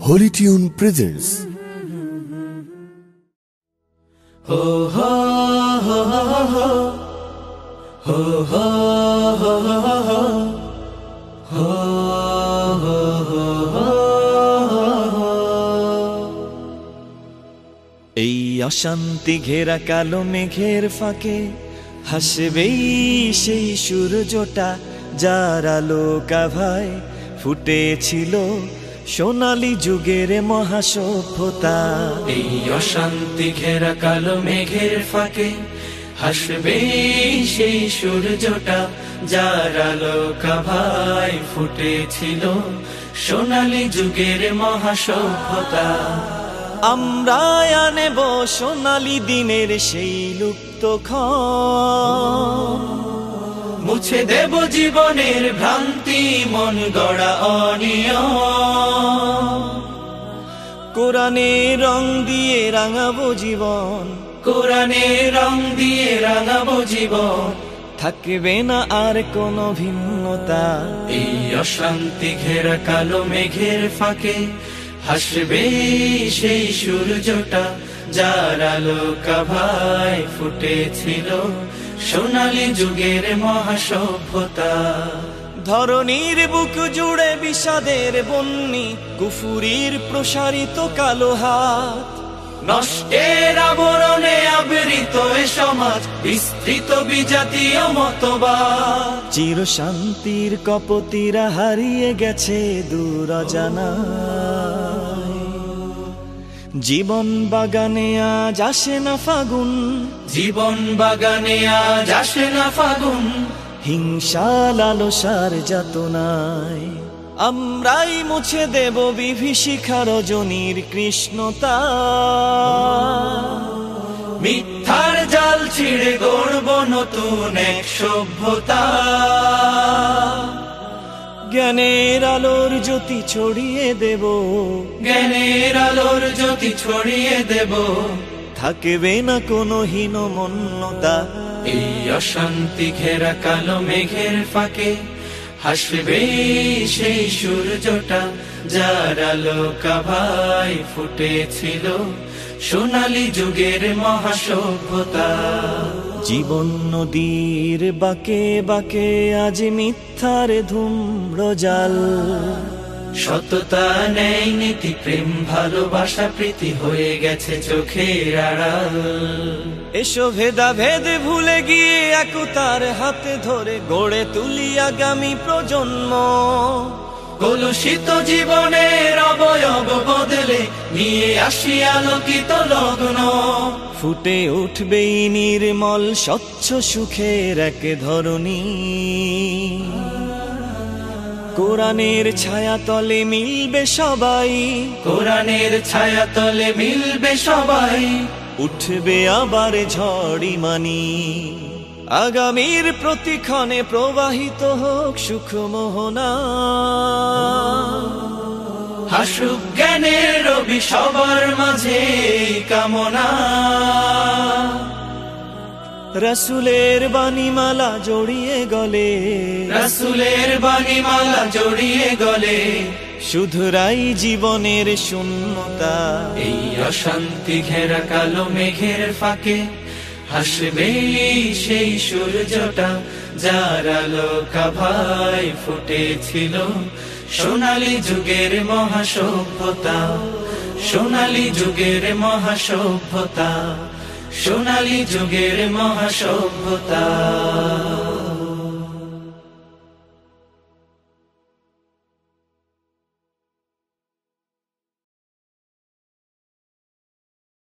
Holi tune presents এই অশান্তি ঘেরা কালো মেঘের ফাঁকে হাসবেই সেই সূর্যটা, যার আলো কাভায় ফুটেছিল সোনালি যুগের মহাসভ্যতা। এই অশান্তি ঘেরা কালো মেঘের ফাঁকে হাসবে সেই সূর্যটা যার আলো কাভায় ফুটেছিল সোনালী যুগের মহাসভ্যতা। আমরা আনেব সোনালি দিনের সেই লুপ্ত মুছে দেব জীবনের ভ্রান্তি মন গড়া অনিয়ম। কোরআনে রং দিয়ে রাঙাবো জীবন। কোরআনে রং দিয়ে রাঙাবো জীবন। থাকবে না আর কোনো ভিন্নতা। এই অশান্তি ঘেরা কালো মেঘের ফাঁকে হাসবে সেই সূর্যটা যার আলো কাভায় ফুটেছিল সোনালী যুগের মহাসভ্যতা। ধরনীর বুক জুড়ে বিষাদের বন্যি, কুফুরির প্রসারিত কালো হাত। নষ্টের আবরণে আবৃত এ সমাজ, বিস্তৃত বিজাতীয় মতবাদ। চির শান্তির কপতিরা হারিয়ে গেছে দূর জানা জীবন বাগানে আজ আসে না ফাগুন। জীবন বাগানে আজ আসে না ফাগুন। হিংসা লালসার যাতনায়। আমরাই মুছে দেব বিভীষিখা রজনীর কৃষ্ণতা। মিথ্যার জাল ছিঁড়ে গড়ব নতুন এক সভ্যতা। জ্ঞানের আলোর জ্যোতি ছড়িয়ে দেব। জ্ঞানের আলোর জ্যোতি ছড়িয়ে দেব। থাকবে না কোনো হীনমন্যতা। এই অশান্তি ঘেরা কালো মেঘের ফাঁকে হাসবে সেই সূর্যটা যার আলো কাভাই ফুটেছিল সোনালী যুগের মহাসভ্যতা। জীবন নদীর বাকে বাকে আজ মিথ্যার ধূম্র জাল সততা নেই নীতি প্রেম ভালোবাসা প্রীতি হয়ে গেছে চোখের আড়াল। এসো ভেদা ভেদ ভুলে গিয়ে একতার হাতে ধরে গড়ে তুলি আগামী প্রজন্ম। কলুষিত জীবনের অবয়ব বদলে নিয়ে আসি আলোকিত লগ্ন। ফুটে উঠবেই নির্মল স্বচ্ছ সুখের এক ধরনী কোরআনের ছায়া তলে মিলবে সবাই। কোরআনের ছায়া তলে মিলবে সবাই। উঠবে আবার ঝড়ি মানি। আগামীর প্রতিক্ষণে প্রবাহিত হোক সুখ মোহনা হাসুক জ্ঞানের রবি সবার মাঝে কামনা। রসুলের বাণীমালা জড়িয়ে গলে। রাসুলের বাণীমালা জড়িয়ে গলে। শুধুরাই জীবনের শূন্যতা। এই অশান্তি ঘেরা কালো মেঘের ফাঁকে হাসবে সেই সূর্যটা যার আলো কাভাই ফুটেছিল সোনালী যুগের মহাসভ্যতা। সোনালী যুগের মহাসভ্যতা। সোনালী যুগের মহাসভ্যতা।